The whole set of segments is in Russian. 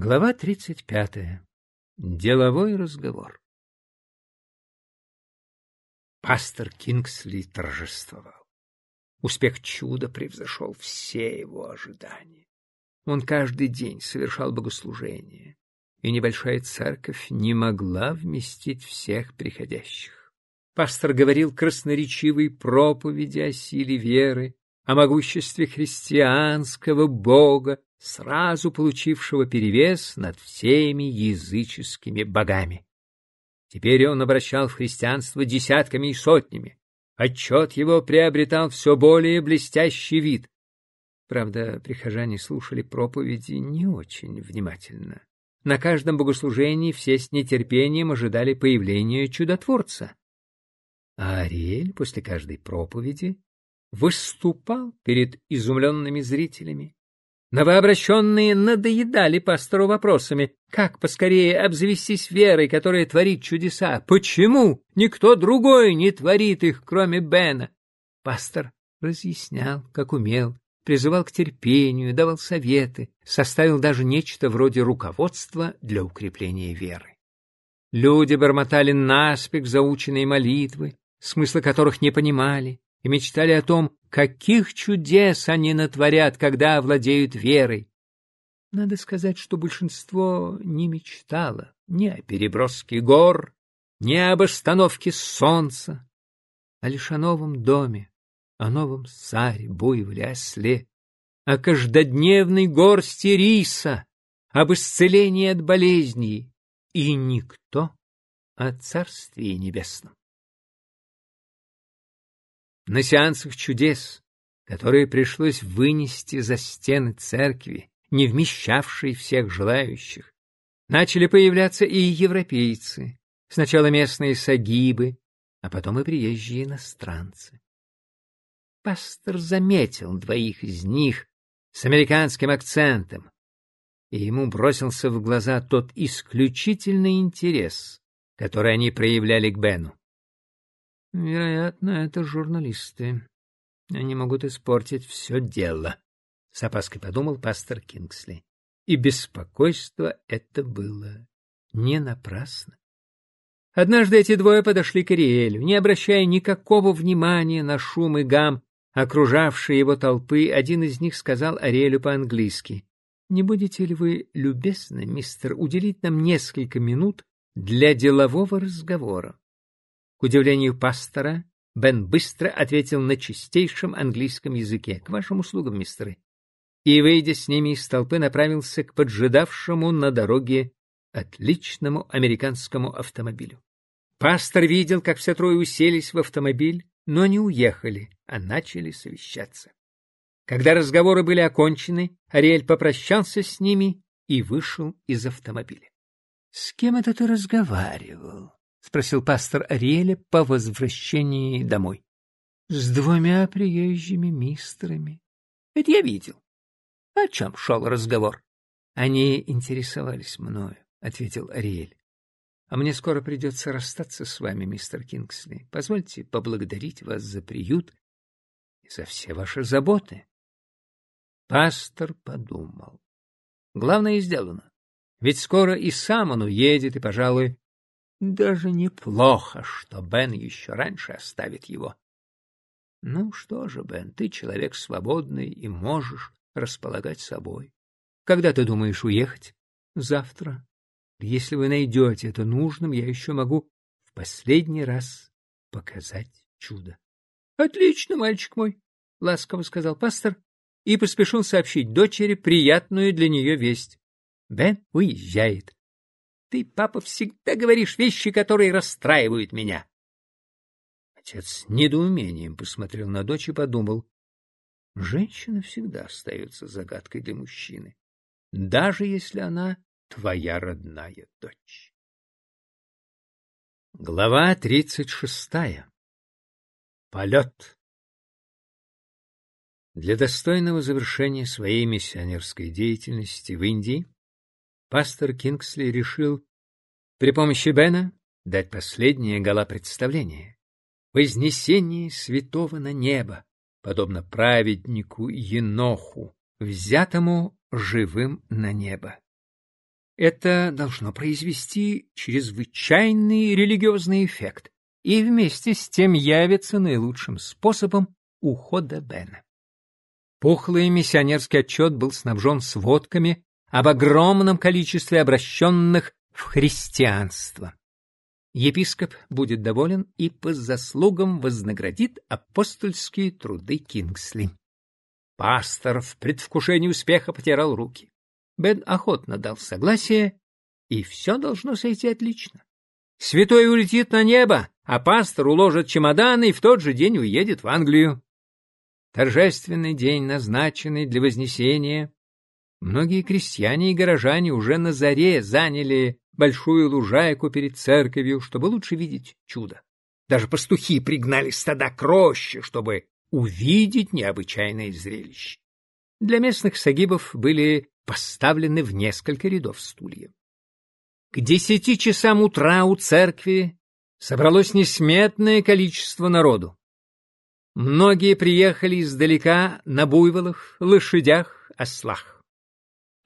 Глава 35. Деловой разговор. Пастор Кингсли торжествовал. Успех чуда превзошел все его ожидания. Он каждый день совершал богослужение, и небольшая церковь не могла вместить всех приходящих. Пастор говорил красноречивой проповеди о силе веры, о могуществе христианского Бога, сразу получившего перевес над всеми языческими богами. Теперь он обращал в христианство десятками и сотнями. Отчет его приобретал все более блестящий вид. Правда, прихожане слушали проповеди не очень внимательно. На каждом богослужении все с нетерпением ожидали появления чудотворца. А Ариэль после каждой проповеди выступал перед изумленными зрителями. Новообращенные надоедали пастору вопросами, как поскорее обзавестись верой, которая творит чудеса, почему никто другой не творит их, кроме Бена. Пастор разъяснял, как умел, призывал к терпению, давал советы, составил даже нечто вроде руководства для укрепления веры. Люди бормотали наспех заученные молитвы, смысла которых не понимали, и мечтали о том, каких чудес они натворят, когда овладеют верой. Надо сказать, что большинство не мечтало ни о переброске гор, ни об остановке солнца, а лишь о новом доме, о новом саре, буйволе, осле, о каждодневной горсти риса, об исцелении от болезней, и никто о Царстве Небесном на сеансах чудес, которые пришлось вынести за стены церкви, не вмещавшей всех желающих, начали появляться и европейцы, сначала местные сагибы, а потом и приезжие иностранцы. Пастор заметил двоих из них с американским акцентом, и ему бросился в глаза тот исключительный интерес, который они проявляли к Бену. Вероятно, это журналисты. Они могут испортить все дело, — с опаской подумал пастор Кингсли. И беспокойство это было не напрасно. Однажды эти двое подошли к Ариэлю, не обращая никакого внимания на шум и гам, окружавшие его толпы, один из них сказал Ариэлю по-английски. «Не будете ли вы любезны, мистер, уделить нам несколько минут для делового разговора?» К удивлению пастора, Бен быстро ответил на чистейшем английском языке. «К вашим услугам, мистеры». И, выйдя с ними из толпы, направился к поджидавшему на дороге отличному американскому автомобилю. Пастор видел, как все трое уселись в автомобиль, но не уехали, а начали совещаться. Когда разговоры были окончены, Ариэль попрощался с ними и вышел из автомобиля. — С кем это ты разговаривал? — спросил пастор Ариэля по возвращении домой. — С двумя приезжими мистерами. — Это я видел. — О чем шел разговор? — Они интересовались мною, — ответил Ариэль. — А мне скоро придется расстаться с вами, мистер Кингсли. Позвольте поблагодарить вас за приют и за все ваши заботы. Пастор подумал. Главное сделано. Ведь скоро и сам он уедет, и, пожалуй, даже неплохо, что Бен еще раньше оставит его. Ну что же, Бен, ты человек свободный и можешь располагать собой. Когда ты думаешь уехать? Завтра. Если вы найдете это нужным, я еще могу в последний раз показать чудо. — Отлично, мальчик мой, — ласково сказал пастор и поспешил сообщить дочери приятную для нее весть. Бен уезжает. Ты, папа, всегда говоришь вещи, которые расстраивают меня. Отец с недоумением посмотрел на дочь и подумал. Женщина всегда остается загадкой для мужчины, даже если она твоя родная дочь. Глава тридцать шестая. Полет. Для достойного завершения своей миссионерской деятельности в Индии пастор Кингсли решил при помощи Бена дать последнее гала-представление. Вознесение святого на небо, подобно праведнику Еноху, взятому живым на небо. Это должно произвести чрезвычайный религиозный эффект и вместе с тем явится наилучшим способом ухода Бена. Пухлый миссионерский отчет был снабжен сводками об огромном количестве обращенных в христианство. Епископ будет доволен и по заслугам вознаградит апостольские труды Кингсли. Пастор в предвкушении успеха потирал руки. Бен охотно дал согласие, и все должно сойти отлично. Святой улетит на небо, а пастор уложит чемоданы и в тот же день уедет в Англию торжественный день, назначенный для Вознесения, многие крестьяне и горожане уже на заре заняли большую лужайку перед церковью, чтобы лучше видеть чудо. Даже пастухи пригнали стада к роще, чтобы увидеть необычайное зрелище. Для местных сагибов были поставлены в несколько рядов стулья. К десяти часам утра у церкви собралось несметное количество народу. Многие приехали издалека на буйволах, лошадях, ослах.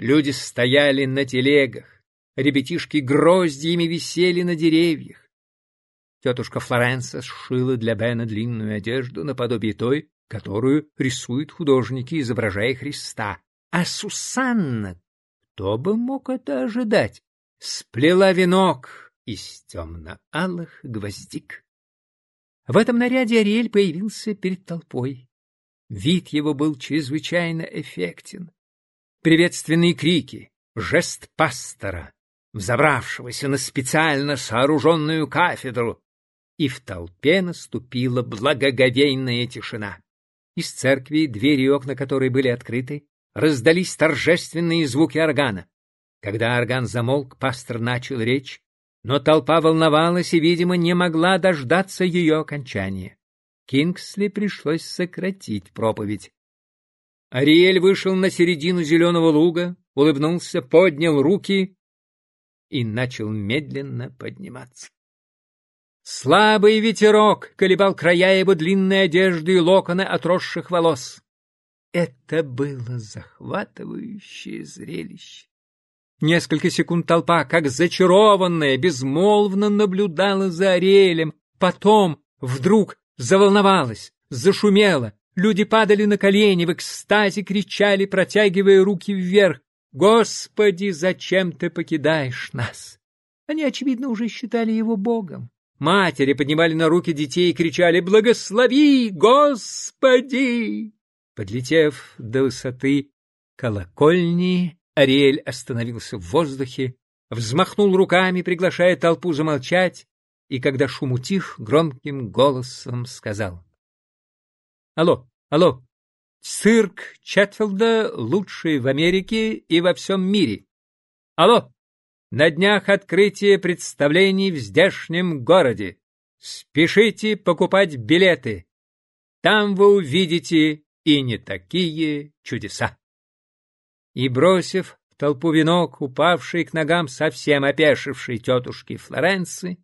Люди стояли на телегах, ребятишки гроздьями висели на деревьях. Тетушка Флоренса сшила для Бена длинную одежду наподобие той, которую рисуют художники, изображая Христа. А Сусанна, кто бы мог это ожидать, сплела венок из темно-алых гвоздик. В этом наряде Ариэль появился перед толпой. Вид его был чрезвычайно эффектен. Приветственные крики, жест пастора, взобравшегося на специально сооруженную кафедру, и в толпе наступила благоговейная тишина. Из церкви, двери и окна которой были открыты, раздались торжественные звуки органа. Когда орган замолк, пастор начал речь, но толпа волновалась и, видимо, не могла дождаться ее окончания. Кингсли пришлось сократить проповедь. Ариэль вышел на середину зеленого луга, улыбнулся, поднял руки и начал медленно подниматься. Слабый ветерок колебал края его длинной одежды и локоны отросших волос. Это было захватывающее зрелище. Несколько секунд толпа, как зачарованная, безмолвно наблюдала за Ариэлем. Потом вдруг заволновалась, зашумела. Люди падали на колени, в экстазе кричали, протягивая руки вверх. «Господи, зачем ты покидаешь нас?» Они, очевидно, уже считали его богом. Матери поднимали на руки детей и кричали «Благослови, Господи!» Подлетев до высоты колокольни, Ариэль остановился в воздухе, взмахнул руками, приглашая толпу замолчать, и когда шум утих, громким голосом сказал. — Алло, алло, цирк Четфилда лучший в Америке и во всем мире. Алло, на днях открытие представлений в здешнем городе. Спешите покупать билеты. Там вы увидите и не такие чудеса и, бросив в толпу венок, упавший к ногам совсем опешившей тетушки Флоренции,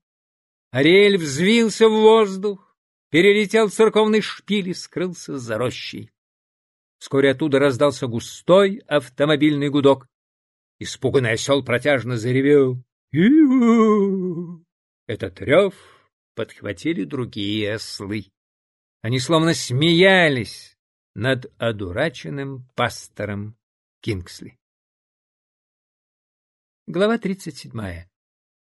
Ариэль взвился в воздух, перелетел церковный шпиль и скрылся за рощей. Вскоре оттуда раздался густой автомобильный гудок. Испуганный осел протяжно заревел. Этот рев подхватили другие ослы. Они словно смеялись над одураченным пастором Кингсли. Глава 37.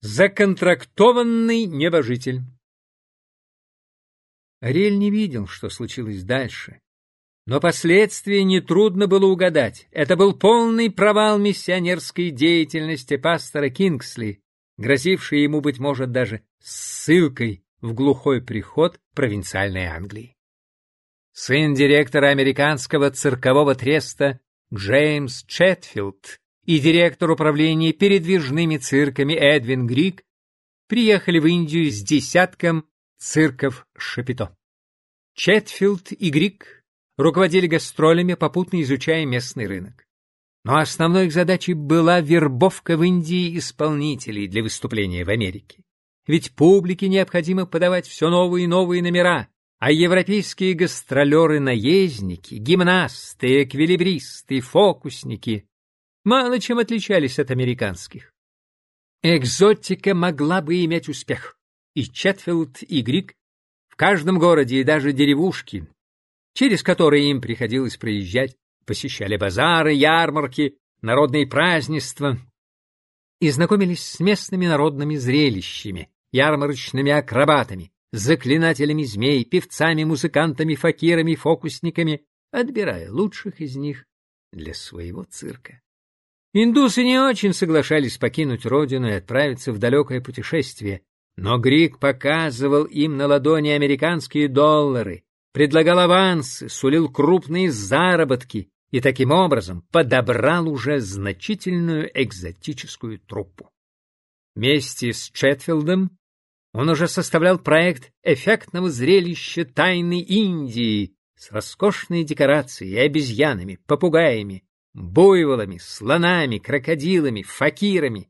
Законтрактованный небожитель. Ариэль не видел, что случилось дальше. Но последствия нетрудно было угадать. Это был полный провал миссионерской деятельности пастора Кингсли, грозивший ему, быть может, даже ссылкой в глухой приход провинциальной Англии. Сын директора американского циркового треста Джеймс Четфилд и директор управления передвижными цирками Эдвин Грик приехали в Индию с десятком цирков Шапито. Четфилд и Грик руководили гастролями, попутно изучая местный рынок. Но основной их задачей была вербовка в Индии исполнителей для выступления в Америке. Ведь публике необходимо подавать все новые и новые номера, а европейские гастролеры-наездники, гимнасты, эквилибристы, фокусники мало чем отличались от американских. Экзотика могла бы иметь успех. И Четфилд, и Грик в каждом городе и даже деревушке, через которые им приходилось проезжать, посещали базары, ярмарки, народные празднества и знакомились с местными народными зрелищами, ярмарочными акробатами, заклинателями змей, певцами, музыкантами, факирами, фокусниками, отбирая лучших из них для своего цирка. Индусы не очень соглашались покинуть родину и отправиться в далекое путешествие, но Грик показывал им на ладони американские доллары, предлагал авансы, сулил крупные заработки и таким образом подобрал уже значительную экзотическую труппу. Вместе с Четфилдом он уже составлял проект эффектного зрелища тайны Индии с роскошной декорацией, обезьянами, попугаями, буйволами, слонами, крокодилами, факирами.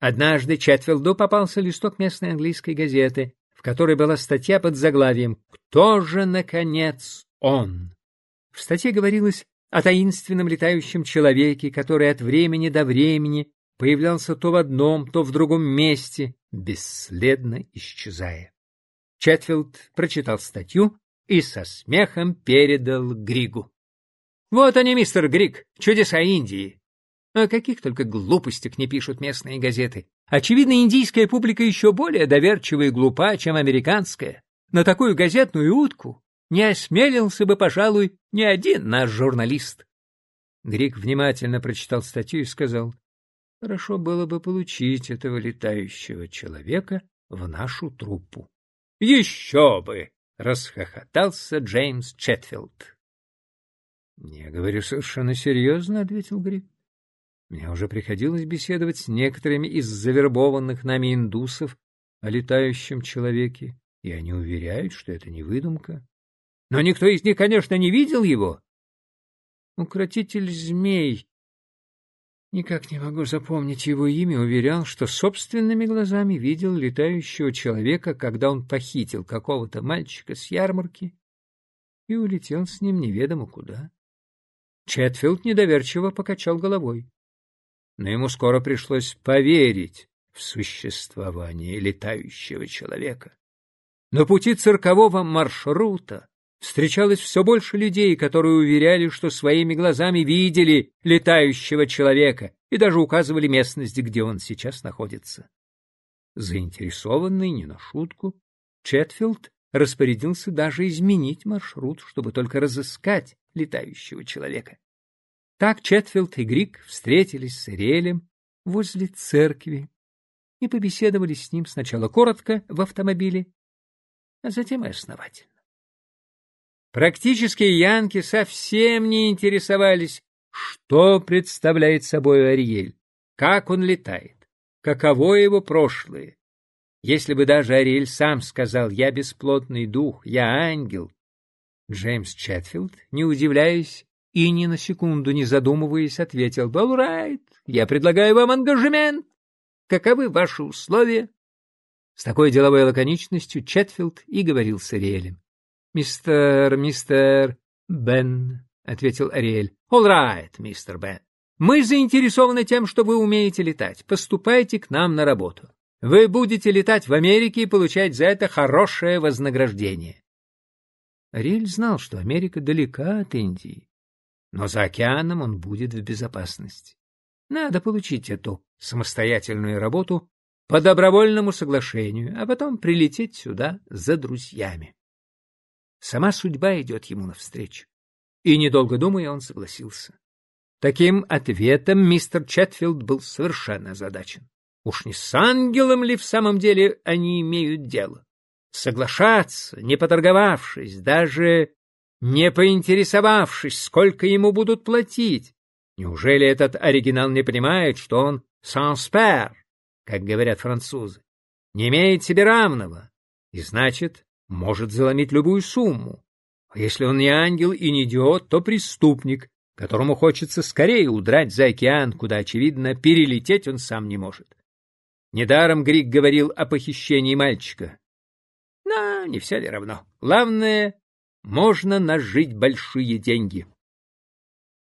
Однажды Четфилду попался листок местной английской газеты, в которой была статья под заглавием «Кто же, наконец, он?». В статье говорилось о таинственном летающем человеке, который от времени до времени появлялся то в одном, то в другом месте, бесследно исчезая. Четфилд прочитал статью и со смехом передал Григу. Вот они, мистер Грик, чудеса Индии. О каких только глупостях не пишут местные газеты. Очевидно, индийская публика еще более доверчива и глупа, чем американская. На такую газетную утку не осмелился бы, пожалуй, ни один наш журналист. Грик внимательно прочитал статью и сказал, «Хорошо было бы получить этого летающего человека в нашу труппу». «Еще бы!» — расхохотался Джеймс Четфилд. «Я говорю совершенно серьезно», — ответил Грик. «Мне уже приходилось беседовать с некоторыми из завербованных нами индусов о летающем человеке, и они уверяют, что это не выдумка. Но никто из них, конечно, не видел его. Укротитель змей, никак не могу запомнить его имя, уверял, что собственными глазами видел летающего человека, когда он похитил какого-то мальчика с ярмарки и улетел с ним неведомо куда. Четфилд недоверчиво покачал головой. Но ему скоро пришлось поверить в существование летающего человека. На пути циркового маршрута встречалось все больше людей, которые уверяли, что своими глазами видели летающего человека и даже указывали местность, где он сейчас находится. Заинтересованный не на шутку, Четфилд распорядился даже изменить маршрут, чтобы только разыскать летающего человека. Так Четфилд и Грик встретились с Ириэлем возле церкви и побеседовали с ним сначала коротко в автомобиле, а затем и основательно. Практические янки совсем не интересовались, что представляет собой Ариэль, как он летает, каково его прошлое. Если бы даже Ариэль сам сказал «я бесплотный дух, я ангел», Джеймс Четфилд, не удивляясь и ни на секунду не задумываясь, ответил «All я предлагаю вам ангажемент. Каковы ваши условия?» С такой деловой лаконичностью Четфилд и говорил с Ариэлем. «Мистер, мистер Бен», — ответил Ариэль. «All мистер Бен. Мы заинтересованы тем, что вы умеете летать. Поступайте к нам на работу. Вы будете летать в Америке и получать за это хорошее вознаграждение. Ариэль знал, что Америка далека от Индии, но за океаном он будет в безопасности. Надо получить эту самостоятельную работу по добровольному соглашению, а потом прилететь сюда за друзьями. Сама судьба идет ему навстречу. И, недолго думая, он согласился. Таким ответом мистер Четфилд был совершенно озадачен. Уж не с ангелом ли в самом деле они имеют дело? соглашаться, не поторговавшись, даже не поинтересовавшись, сколько ему будут платить. Неужели этот оригинал не понимает, что он «санспер», как говорят французы, не имеет себе равного, и, значит, может заломить любую сумму? А если он не ангел и не идиот, то преступник, которому хочется скорее удрать за океан, куда, очевидно, перелететь он сам не может. Недаром Грик говорил о похищении мальчика. Но не все ли равно. Главное, можно нажить большие деньги.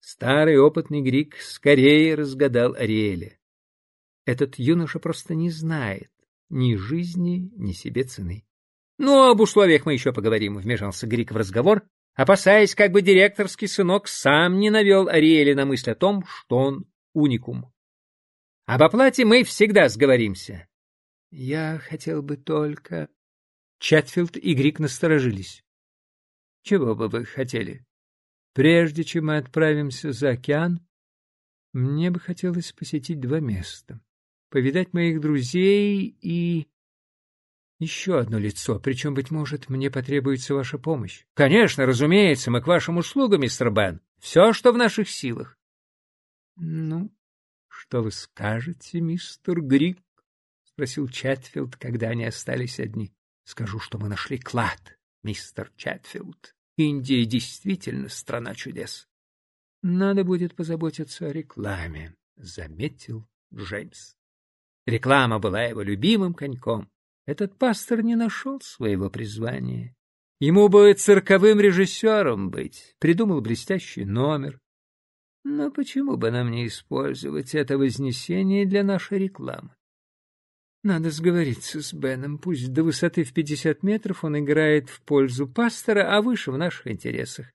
Старый опытный Грик скорее разгадал Ариэля. Этот юноша просто не знает ни жизни, ни себе цены. — Ну, об условиях мы еще поговорим, — вмешался Грик в разговор, опасаясь, как бы директорский сынок сам не навел Ариэля на мысль о том, что он уникум. — Об оплате мы всегда сговоримся. — Я хотел бы только... Чатфилд и Грик насторожились. — Чего бы вы хотели? Прежде чем мы отправимся за океан, мне бы хотелось посетить два места. Повидать моих друзей и еще одно лицо, причем, быть может, мне потребуется ваша помощь. — Конечно, разумеется, мы к вашим услугам, мистер Бен. Все, что в наших силах. — Ну, что вы скажете, мистер Грик? — спросил Чатфилд, когда они остались одни. — Скажу, что мы нашли клад, мистер Чатфилд. Индия действительно страна чудес. — Надо будет позаботиться о рекламе, — заметил Джеймс. Реклама была его любимым коньком. Этот пастор не нашел своего призвания. Ему бы цирковым режиссером быть, придумал блестящий номер. Но почему бы нам не использовать это вознесение для нашей рекламы? Надо сговориться с Беном, пусть до высоты в пятьдесят метров он играет в пользу пастора, а выше в наших интересах.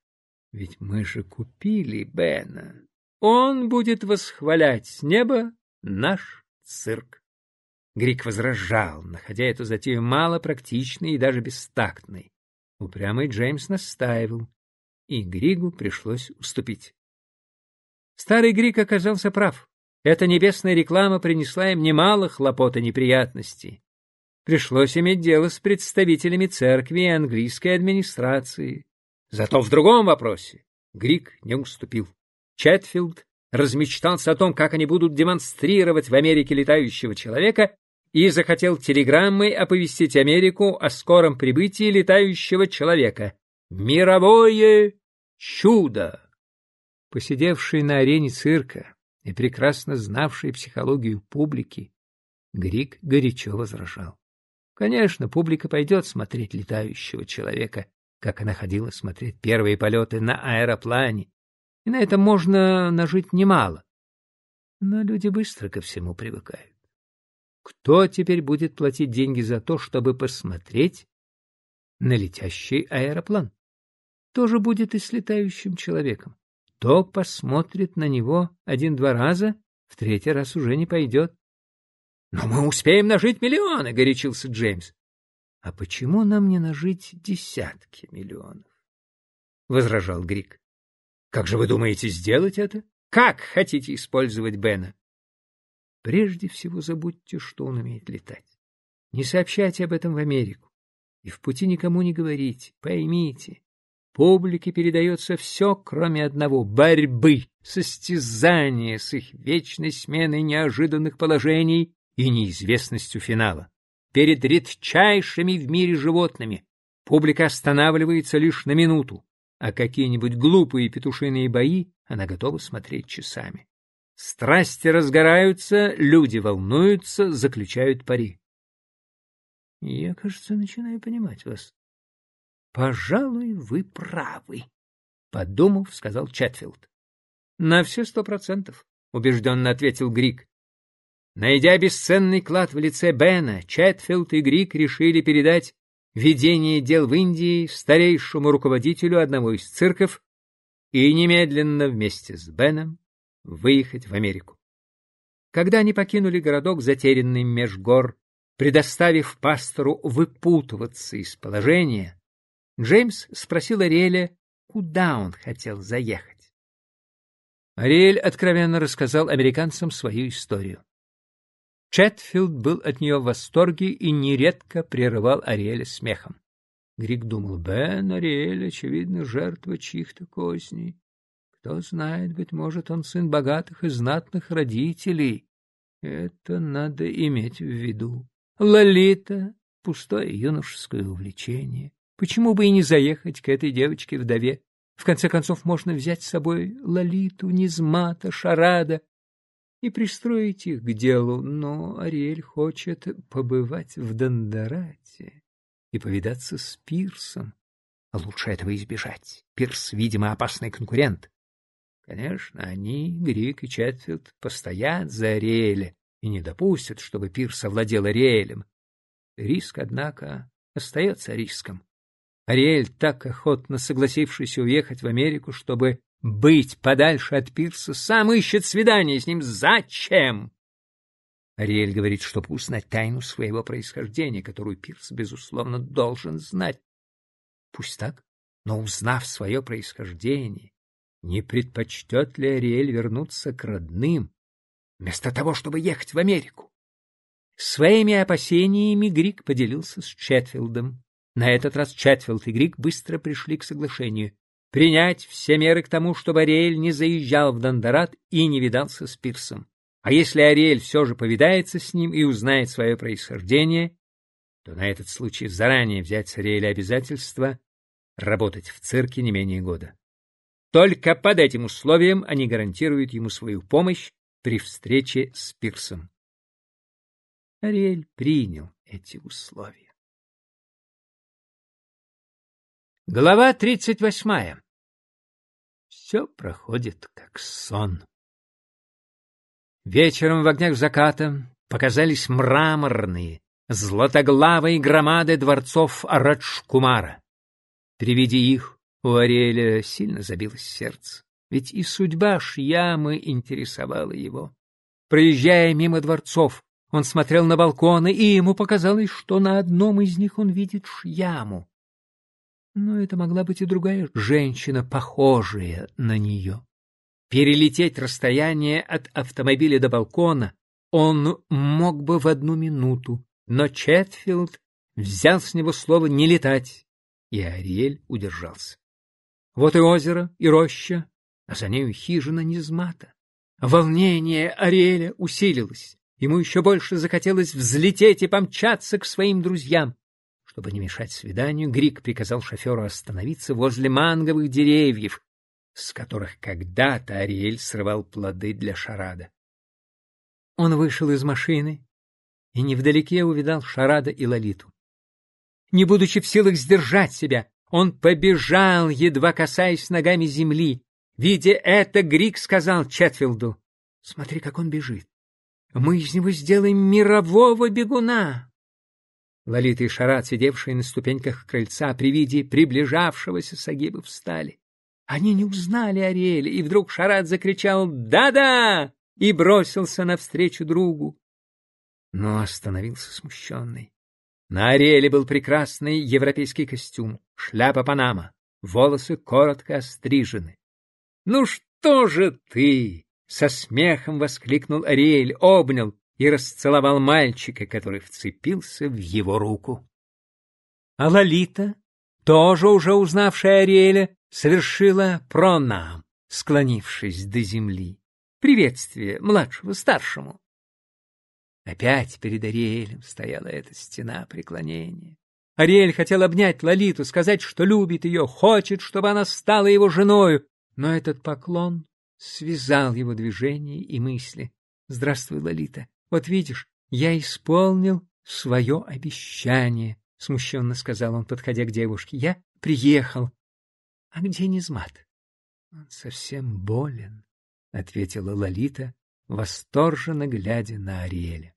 Ведь мы же купили Бена. Он будет восхвалять с неба наш цирк. Грик возражал, находя эту затею малопрактичной и даже бестактной. Упрямый Джеймс настаивал, и Григу пришлось уступить. Старый Грик оказался прав. Эта небесная реклама принесла им немало хлопот и неприятностей. Пришлось иметь дело с представителями церкви и английской администрации. Зато в другом вопросе Грик не уступил. Четфилд размечтался о том, как они будут демонстрировать в Америке летающего человека и захотел телеграммой оповестить Америку о скором прибытии летающего человека. Мировое чудо! Посидевший на арене цирка и прекрасно знавший психологию публики, Грик горячо возражал. Конечно, публика пойдет смотреть летающего человека, как она ходила смотреть первые полеты на аэроплане, и на этом можно нажить немало. Но люди быстро ко всему привыкают. Кто теперь будет платить деньги за то, чтобы посмотреть на летящий аэроплан? То же будет и с летающим человеком. То посмотрит на него один-два раза, в третий раз уже не пойдет. — Но мы успеем нажить миллионы, — горячился Джеймс. — А почему нам не нажить десятки миллионов? — возражал Грик. — Как же вы думаете сделать это? Как хотите использовать Бена? Прежде всего забудьте, что он умеет летать. Не сообщайте об этом в Америку. И в пути никому не говорите. Поймите, публике передается все, кроме одного — борьбы, состязания с их вечной сменой неожиданных положений и неизвестностью финала. Перед редчайшими в мире животными публика останавливается лишь на минуту, а какие-нибудь глупые петушиные бои она готова смотреть часами. Страсти разгораются, люди волнуются, заключают пари. Я, кажется, начинаю понимать вас. Пожалуй, вы правы, подумав, сказал Чатфилд. На все сто процентов, убежденно ответил Грик. Найдя бесценный клад в лице Бена, Чатфилд и Грик решили передать ведение дел в Индии старейшему руководителю одного из цирков и немедленно вместе с Беном выехать в Америку. Когда они покинули городок, затерянный меж гор, предоставив пастору выпутываться из положения, Джеймс спросил Ариэля, куда он хотел заехать. Ариэль откровенно рассказал американцам свою историю. Чэтфилд был от нее в восторге и нередко прерывал Ариэля смехом. Грик думал, Бен Ариэль, очевидно, жертва чьих-то козней. Кто знает, быть может, он сын богатых и знатных родителей. Это надо иметь в виду. Лолита — пустое юношеское увлечение. Почему бы и не заехать к этой девочке-вдове? В конце концов, можно взять с собой Лолиту, Низмата, Шарада и пристроить их к делу, но Ариэль хочет побывать в Дондорате и повидаться с Пирсом. Лучше этого избежать. Пирс, видимо, опасный конкурент. Конечно, они, Грик и Четфилд, постоят за Ариэля, и не допустят, чтобы Пирс овладел Ариэлем. Риск, однако, остается риском. Ариэль, так охотно согласившийся уехать в Америку, чтобы быть подальше от Пирса, сам ищет свидание с ним. Зачем? Ариэль говорит, чтобы узнать тайну своего происхождения, которую Пирс, безусловно, должен знать. Пусть так, но узнав свое происхождение, не предпочтет ли Ариэль вернуться к родным, вместо того, чтобы ехать в Америку? Своими опасениями Грик поделился с Четфилдом. На этот раз Четфилд и Грик быстро пришли к соглашению принять все меры к тому, чтобы Ариэль не заезжал в Дондорат и не видался с Пирсом. А если Ариэль все же повидается с ним и узнает свое происхождение, то на этот случай заранее взять с Ариэля обязательство работать в цирке не менее года. Только под этим условием они гарантируют ему свою помощь при встрече с Пирсом. Ариэль принял эти условия. Глава тридцать восьмая. Все проходит как сон. Вечером в огнях заката показались мраморные, златоглавые громады дворцов Раджкумара. При виде их у Ариэля сильно забилось сердце, ведь и судьба Шьямы интересовала его. Проезжая мимо дворцов, он смотрел на балконы, и ему показалось, что на одном из них он видит Шьяму. Но это могла быть и другая женщина, похожая на нее. Перелететь расстояние от автомобиля до балкона он мог бы в одну минуту, но Четфилд взял с него слово не летать, и Ариэль удержался. Вот и озеро, и роща, а за нею хижина Низмата. Волнение Ариэля усилилось. Ему еще больше захотелось взлететь и помчаться к своим друзьям. Чтобы не мешать свиданию, Грик приказал шоферу остановиться возле манговых деревьев, с которых когда-то Ариэль срывал плоды для шарада. Он вышел из машины и невдалеке увидал шарада и Лолиту. Не будучи в силах сдержать себя, он побежал, едва касаясь ногами земли. Видя это, Грик сказал Четфилду, «Смотри, как он бежит. Мы из него сделаем мирового бегуна!» Лолита и Шарат, сидевшие на ступеньках крыльца, при виде приближавшегося Сагиба встали. Они не узнали Ариэля, и вдруг Шарат закричал «Да-да!» и бросился навстречу другу. Но остановился смущенный. На Ариэле был прекрасный европейский костюм, шляпа Панама, волосы коротко острижены. «Ну что же ты?» — со смехом воскликнул Ариэль, обнял и расцеловал мальчика, который вцепился в его руку. А Лолита, тоже уже узнавшая Ариэля, совершила пронам, склонившись до земли. Приветствие младшего старшему. Опять перед Ариэлем стояла эта стена преклонения. Ариэль хотел обнять Лолиту, сказать, что любит ее, хочет, чтобы она стала его женою, но этот поклон связал его движения и мысли. «Здравствуй, Лолита. Вот видишь, я исполнил свое обещание», — смущенно сказал он, подходя к девушке. «Я приехал, — А где Низмат? — Он совсем болен, — ответила Лолита, восторженно глядя на Ариэля.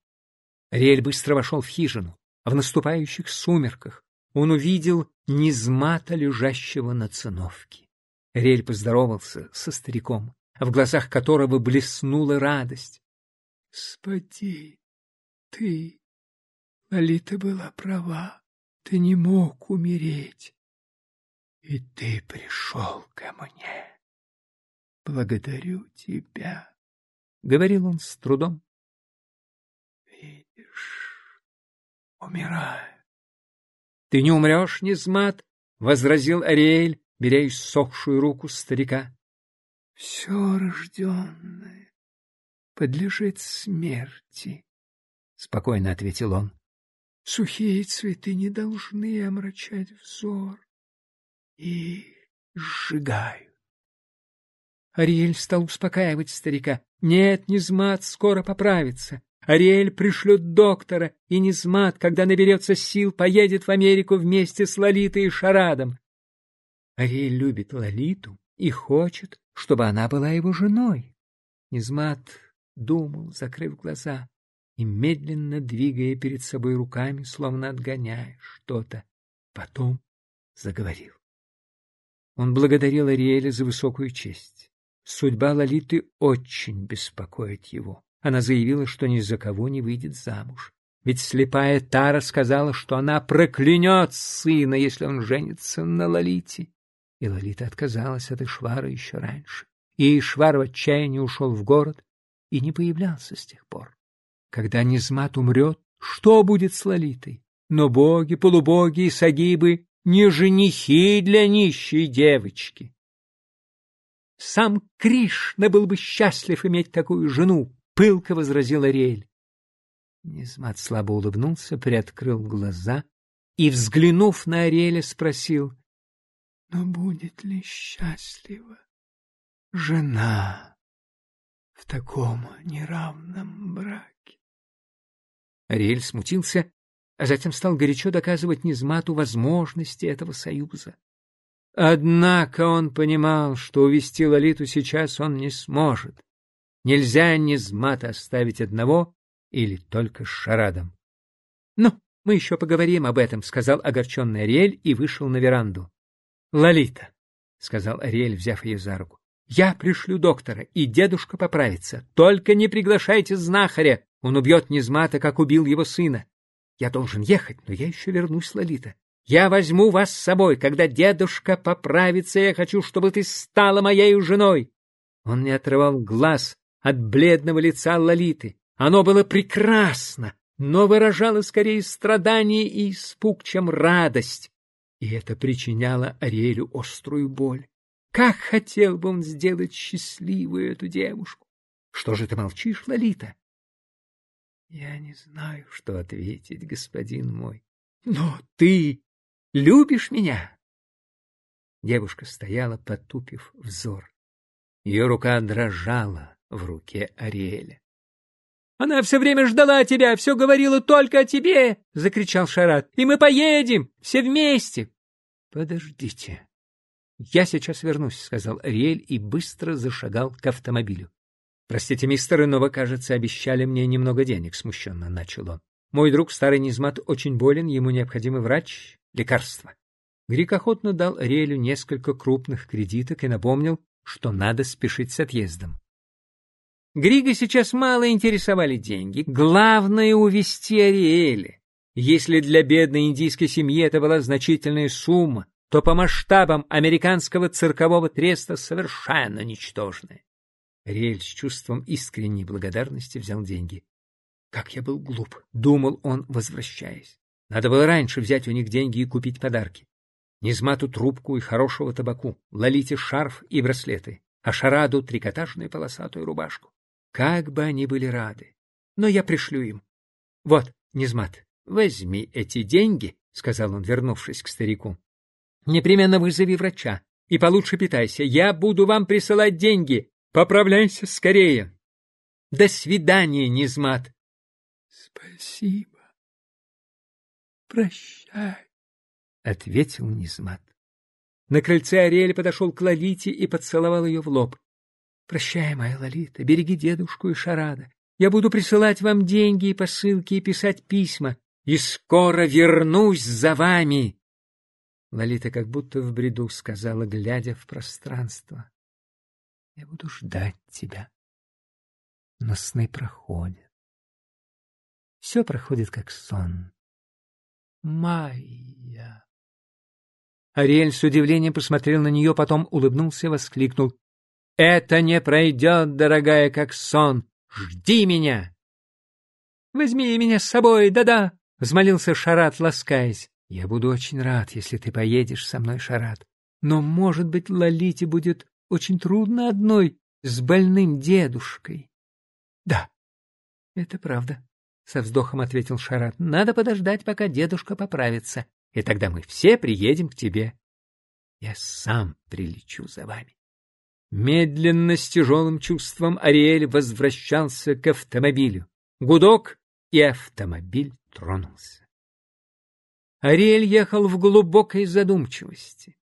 Ариэль быстро вошел в хижину, в наступающих сумерках он увидел Низмата, лежащего на циновке. Ариэль поздоровался со стариком, в глазах которого блеснула радость. — Спади, ты, Лолита была права, ты не мог умереть. И ты пришел ко мне. Благодарю тебя, — говорил он с трудом. Видишь, умираю. Ты не умрешь, Низмат, — возразил Ариэль, беря иссохшую руку старика. Все рожденное подлежит смерти, — спокойно ответил он. Сухие цветы не должны омрачать взор и сжигают. Ариэль стал успокаивать старика. Нет, Низмат скоро поправится. Ариэль пришлет доктора, и Низмат, когда наберется сил, поедет в Америку вместе с Лолитой и Шарадом. Ариэль любит Лолиту и хочет, чтобы она была его женой. Низмат думал, закрыв глаза. и, медленно двигая перед собой руками, словно отгоняя что-то, потом заговорил. Он благодарил Ариэля за высокую честь. Судьба Лолиты очень беспокоит его. Она заявила, что ни за кого не выйдет замуж. Ведь слепая Тара сказала, что она проклянет сына, если он женится на Лолите. И Лолита отказалась от Ишвара еще раньше. И Ишвар в отчаянии ушел в город и не появлялся с тех пор. Когда Низмат умрет, что будет с Лолитой? Но боги, полубоги и сагибы не женихи для нищей девочки. Сам Кришна был бы счастлив иметь такую жену, — пылко возразил Ариэль. Низмат слабо улыбнулся, приоткрыл глаза и, взглянув на Ариэля, спросил, — Но будет ли счастлива жена в таком неравном браке? Ариэль смутился, а затем стал горячо доказывать Низмату возможности этого союза. Однако он понимал, что увести Лолиту сейчас он не сможет. Нельзя Низмата оставить одного или только с шарадом. — Ну, мы еще поговорим об этом, — сказал огорченный Ариэль и вышел на веранду. — Лолита, — сказал Ариэль, взяв ее за руку, — я пришлю доктора, и дедушка поправится. Только не приглашайте знахаря, он убьет Низмата, как убил его сына. Я должен ехать, но я еще вернусь, Лолита. Я возьму вас с собой. Когда дедушка поправится, я хочу, чтобы ты стала моей женой. Он не отрывал глаз от бледного лица Лолиты. Оно было прекрасно, но выражало скорее страдание и испуг, чем радость. И это причиняло Ариэлю острую боль. Как хотел бы он сделать счастливую эту девушку! Что же ты молчишь, Лолита? Я не знаю, что ответить, господин мой. Но ты любишь меня? Девушка стояла, потупив взор. Ее рука дрожала в руке Ариэля. «Она все время ждала тебя, все говорила только о тебе!» — закричал Шарат. «И мы поедем, все вместе!» «Подождите, я сейчас вернусь», — сказал Ариэль и быстро зашагал к автомобилю. «Простите, мистер, но вы, кажется, обещали мне немного денег», — смущенно начал он. «Мой друг, старый Низмат, очень болен, ему необходимый врач, лекарства». Грик охотно дал Ариэлю несколько крупных кредиток и напомнил, что надо спешить с отъездом. Грига сейчас мало интересовали деньги. Главное — увести Ариэля. Если для бедной индийской семьи это была значительная сумма, то по масштабам американского циркового треста совершенно ничтожная. Ариэль с чувством искренней благодарности взял деньги. «Как я был глуп!» — думал он, возвращаясь. «Надо было раньше взять у них деньги и купить подарки. Низмату трубку и хорошего табаку, Лолите шарф и браслеты, а Шараду трикотажную полосатую рубашку. Как бы они были рады! Но я пришлю им. — Вот, Низмат, возьми эти деньги, — сказал он, вернувшись к старику. — Непременно вызови врача и получше питайся. Я буду вам присылать деньги. Поправляйся скорее. До свидания, Низмат. — Спасибо. Прощай, — ответил Низмат. На крыльце Ариэль подошел к Лолите и поцеловал ее в лоб. Прощай, моя Лолита, береги дедушку и Шарада. Я буду присылать вам деньги и посылки и писать письма, и скоро вернусь за вами. Лолита как будто в бреду сказала, глядя в пространство. Я буду ждать тебя. Но сны проходят. Все проходит как сон. Майя. Ариэль с удивлением посмотрел на нее, потом улыбнулся и воскликнул. Это не пройдет, дорогая, как сон. Жди меня. Возьми меня с собой, да-да, взмолился Шарат, ласкаясь. Я буду очень рад, если ты поедешь со мной, Шарат. Но, может быть, Лолите будет очень трудно одной с больным дедушкой. Да, это правда, со вздохом ответил Шарат. Надо подождать, пока дедушка поправится, и тогда мы все приедем к тебе. Я сам прилечу за вами. Медленно, с тяжелым чувством, Ариэль возвращался к автомобилю. Гудок, и автомобиль тронулся. Ариэль ехал в глубокой задумчивости.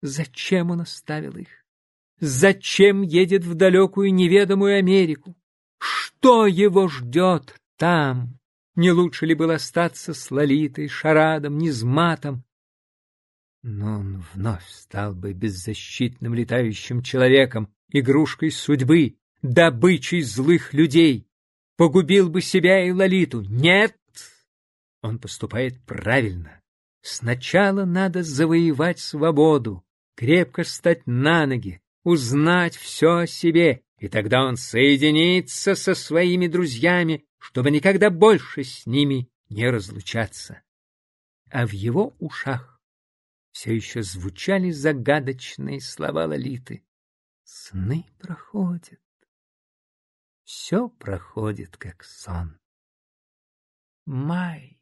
Зачем он оставил их? Зачем едет в далекую неведомую Америку? Что его ждет там? Не лучше ли было остаться с Лолитой, Шарадом, Низматом? Но он вновь стал бы беззащитным летающим человеком, игрушкой судьбы, добычей злых людей. Погубил бы себя и Лолиту. Нет! Он поступает правильно. Сначала надо завоевать свободу, крепко стать на ноги, узнать все о себе, и тогда он соединится со своими друзьями, чтобы никогда больше с ними не разлучаться. А в его ушах все еще звучали загадочные слова Лолиты. Сны проходят. Все проходит, как сон. Май.